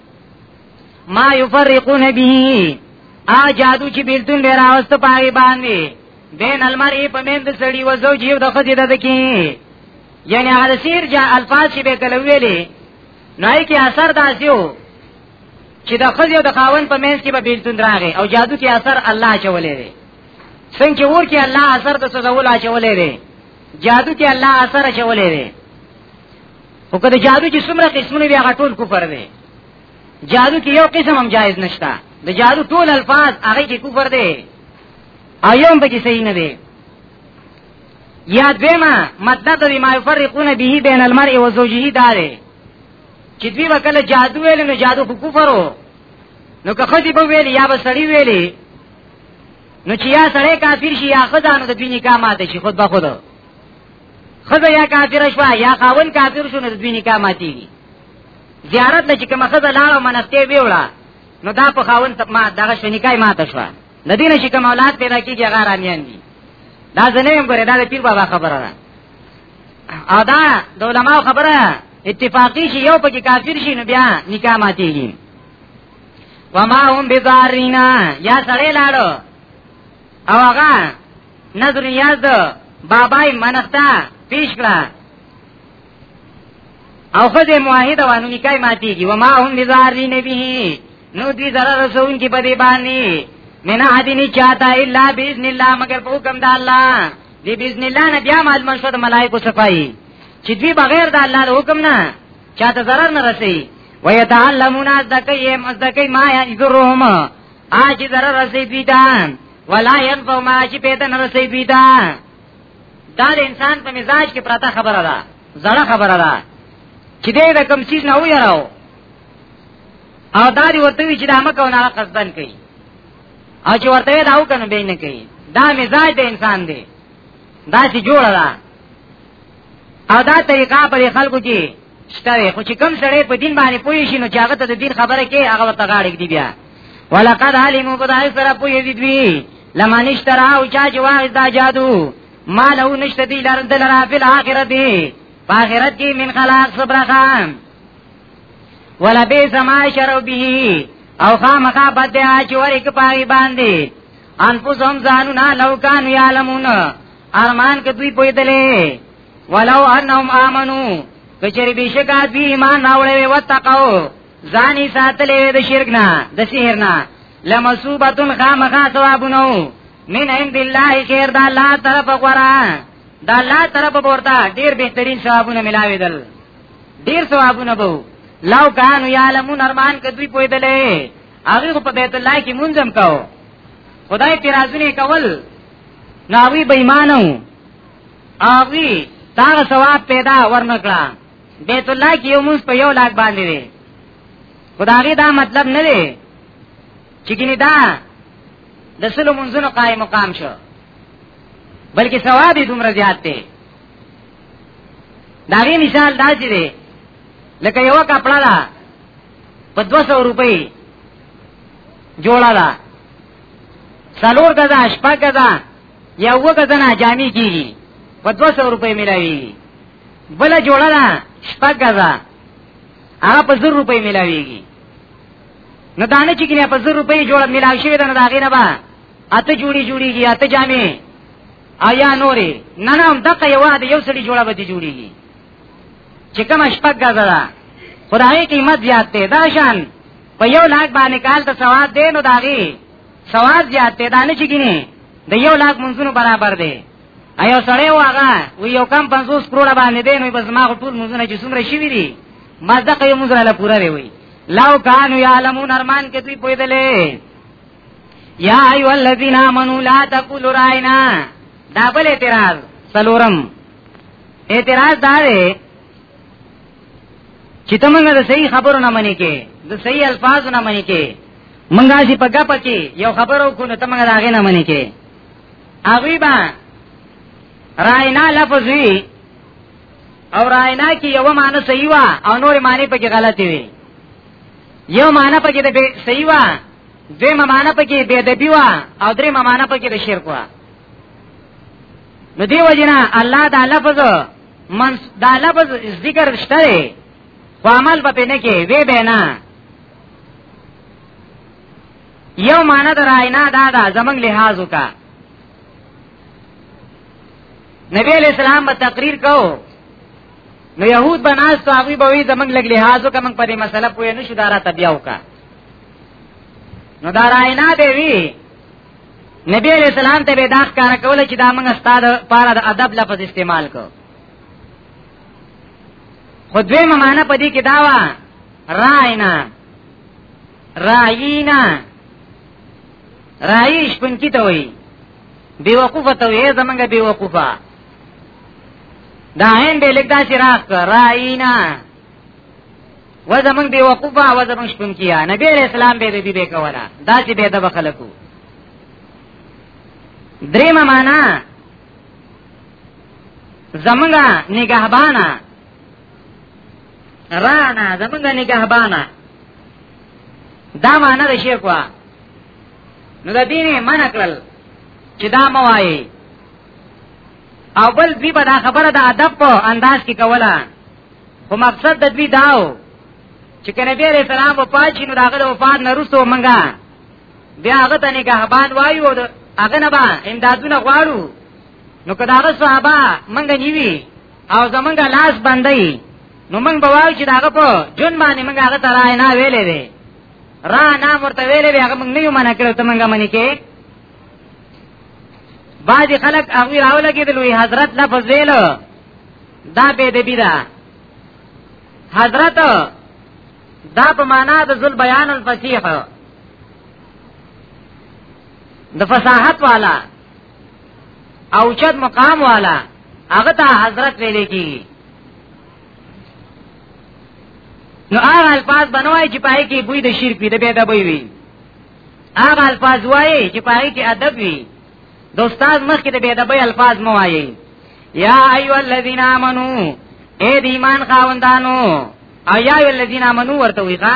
ما یفرقون به ا جادو چې بیلتون به راوست پای باندې بین المرئی په مند سړی و زوج یو د خدای د دکی یعنی هغه سیر جا الفاظ چې به کله ویلې نای کې اثر داسیو چې د خدای او د خاون په مند کې به بیلتون راغی او جادو کې اثر الله چولې دی څنګه چې ور کې الله اثر د سزول اچولې دی جادو کې الله اثر چولې دی او کله جادو چې څومره قسمونه بیا غټول کفر دی جادو کې یو قسم هم جایز نشته د جادو ټول الفاظ هغه کې کفر دی او یو هم پکې صحیح نه دی یا دیمه مطلب دی ما یفرقون به بین المرء و زوجه دا دی چې دوی وکړه جادو ویل نو جادو خو کفر وو نو که خدي به ویل یا به سړی ویلی نو چې یا سړی کافر شي یا خدانو د دوی نکاح ماته شي خود به خود خزه یا کافر شو یا خاون کافر شو نو دوی نکاح ماتيږي زیارت لچ کوم خزه لاړه منسته ویوړه نو دا په خاون ته ما دغه شنیکای ماته شو د دینه چې کوم اولاد پیدا کیږي هغه رامیان دي دا زنه هم ګره دا د پیر بابا خبره ده او دا د علماو خبره اتفاقی شي یو پکې کافر شي نو بیا نکاح ماتيږي وما هم بضارینا یا سړی لاړو او هغه نظر یاد بابای منختا پیش کړه او خدای موحد وانو نکای ماتیږي و ما هم بزاری نبی نو دی زره رسون کی په دی باندې من حدینی چاہتا الا باذن الله مگر په حکم د الله دی باذن الله نه بیا معلوم شو د ملائکه صفائی چې دوی بغیر د الله د حکم نه چاته zarar نه رسي ويتعلمون ذکیم ذکی ما یذرهم آج در رسی بیتا ولا ينفع ما چې پیدا نه رسی بیتا دا د انسان په مزاج کې پراته خبره ده زړه خبره ده چې دې د کم چیز نه ویراو او دا دی ورته چې دا مکه نه قصدن کوي او چې ورته دا او کنه به نه کوي دا مزاج د انسان دی دا چې جوړه ده او دا طریقه په خلکو کې شته خو چې کم سړی په دین باندې پوي شي نو چې هغه ته د دین خبره کوي هغه ورته غاړې دی بیا ولقد علموا بدای سره پوي دي دوی لمن اشترا او چا چې واغ دا جادو ما له نشته دی لار د لرا په اخرت دی په اخرت کې من خلاق صبر خان ولا به سما شرو به او خامخا بد دی چې ورې کې پای باندې انفسهم ځانو نه لو کان یعلمون ارمان کې دوی پوي دلې ولو انهم امنو کچری بشکا دوی ایمان راوړې و تقو ځاني ساتلې د شرک نه د سحر نه لمصوبتن خامخا ثوابونو من عند الله خیر دا الله طرف غورا دا الله طرف ورته ډیر بهترین ثوابونه ملاوي دل ډیر ثوابونه بو لو کان یعلمون ارمان کدوی پویدلې هغه په بیت الله کې منظم کاو خدای تیرازونه کول ناوی بېمانو اوی تا ثواب پیدا ورنکړه بیت الله کې یو موږ په یو لاک باندې دی خدای دا مطلب نه دی چې ګینه دا د سلو منځونو قائم مقام شو بلکې ثواب یې دومره زیات دی دا غي مثال دا چې دی لکه یو کپڑا دا په 200 روپۍ جوړا دا سلور غزا شپږ غزا یو وګزنه جامې کیږي په 200 روپۍ ملاوي بل جوړه ده شپږ غزا هغه په 100 روپۍ ملاويږي نو دانه چې کینه په 100 روپۍ جوړه ملاوي شوی ده نو دا غینه با اته جوړي جوړيږي اته جامې آیا نورې نه نه هم دغه یو ده یو سړي جوړه به دي جوړيږي چې کوم شپږ غزا ده خدای قیمت زیات دی دا شان په یو لاک باندې کال ته ثواب دی نو داغي ثواب زیات دی دا نه چې ګینه د یو لاک منځونو برابر دی ایو سړی واغه و یو کم 50 کروڑ باندې دی نو بس ما ټول منځونه چې څومره شي وی دي ما دغه یو منځره لا پوره دی وی لو کانوا یعلمون ارمان کې دوی پویدلې یا ایو الذین آمنو لا تقولوا راینا دا بل اعتراض سلورم اعتراض دا دی چې تمنګ د صحیح خبرو نه منې کې د صحیح الفاظو نه منې کې منګه چې په ګپ کې یو خبرو کو نو ته منګه داغه نه منې کې هغه با راینا لفظ وی او راینا کې یو معنی صحیح وا او نور معنی په کې غلطي وی یو معنی په کې د صحیح وا دوی معنی په کې بے ادبی وا او درې معنی په کې د شرک وا نو دی وجنا الله دا لفظ من دا لفظ ذکر شته خو عمل به نه کې وی به نه یو معنا د راینا دا دا زمنګ لحاظ وکا نبی علیہ السلام به تقریر کو نو يهود بناس تو هغه به وي زمنګ لګ لحاظ وکا موږ په دې مسله پوه نه شو دارا تبیا وکا نو دا راینا دی وی نبی علیہ السلام ته به داخ کار کول چې دا موږ استاد پاره د ادب لفظ استعمال کو خو دوی ممانه پدې کې داوا راینا راینا رایش پن کی ته وای بی وقوفه ته وای زمونږ بی وقوفه دا هین به لګدا چې راخ راینا و زمون بی وقوفه و زمون شپون کیا نبی علیہ السلام به دې به کولا دا چې به د خلکو دریم معنا زمونږه نگهبانا رانا زمونږ نگهبانا دا معنا د شرک وا نو د دینه من کړل چې دا موایي او بل دوی به دا خبره د ادب په انداز کې کوله خو مقصد د دوی داو چې کنه بیا له سلام په پاتې نو داغه د وفات نه رسو منګه بیا هغه ته نگهبان وایو هغه نه با امدادونه غواړو نو کداغه صحابه منګه نیوی او زمونږ لاس بندي نو موږ به وایو چې داغه په جون باندې موږ هغه ترای نه ویلې وی را نه مرته ویلې وی هغه موږ نه یو منع کړو ته موږ منی کې بعضی خلک هغه راولګي د لوی حضرت لفظ ویلو دا به دې بيدا حضرت دا په معنا د ذل بیان الفصیح د فصاحت والا او چت مقام والا هغه ته حضرت ویل کی نو هغه الفاظ بنوای چې پای کې بوی د شرک دی به ادب وي هغه الفاظ وایي چې پای کې ادب وي د استاد مخ کې د به ادب الفاظ مو وایي یا ایو الذین آمنو اے د ایمان خاوندانو ایا الذین آمنو ورته ویغه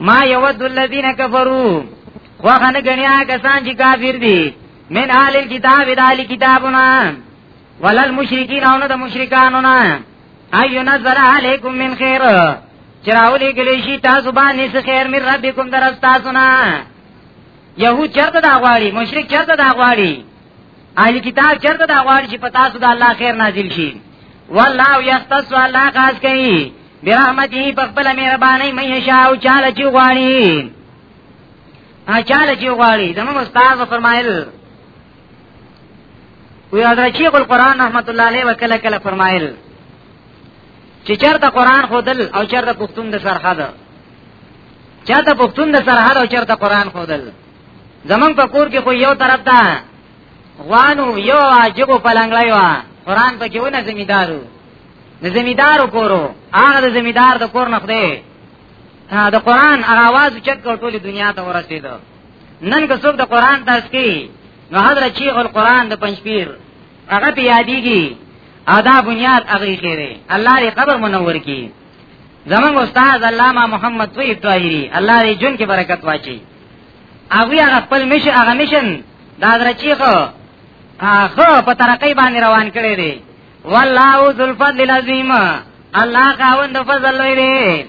ما یود الذین کفروا وخنه غنیا کسان چې کافر دي من اهل الكتاب دال کتابنا ولل مشرکین او نه د مشرکانو نه ایو نظر علیکم من خیر چراولی گلیشی تاسو باندې څه خیر من ربکم درستاسو نه یهود چرته دا غواړي مشرک چرته دا غواړي اهل کتاب چرته دا غواړي چې په تاسو د الله خیر نازل شي والله یختص الله خاص کوي برحمته په خپل مهرباني مې شاو چاله چې غواړي ا چاله چې غواړي زموږ استاد فرمایل وی حضرت شیخ القرآن رحمت الله علیه وکله کله فرمایل چې چرته قرآن خودل او چرته پښتون د سرحد چرته پښتون د سرحد او چرته قرآن خودل زمون په کور کې خو یو طرف ته غوانو یو عجبو پلنګړی وا قران په کې ونه زمیدارو د زمیدارو کورو هغه د زمیدار د کور نه خدای د قران هغه आवाज چت کو ټول دنیا ته ورسېدو نن که څوک د قران درس کوي نو حضرت شیخ القران د پنځپیر هغه په یادېږي ادا بنیاد هغه کېږي الله دې قبر منور کړي زمونږ استاد علامه محمد طیب طاهری الله دې جون کې برکت واچي هغه هغه خپل مش هغه مشن دا درچی خو هغه په ترقې باندې روان کړي دي والله ذو الفضل العظیم الله خاوند فضل لوی دی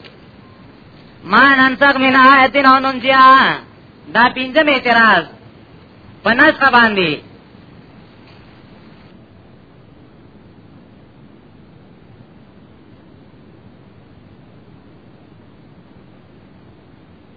ما ننسخ من آیت نو ننجیا دا پینځم اعتراض په نسخه باندې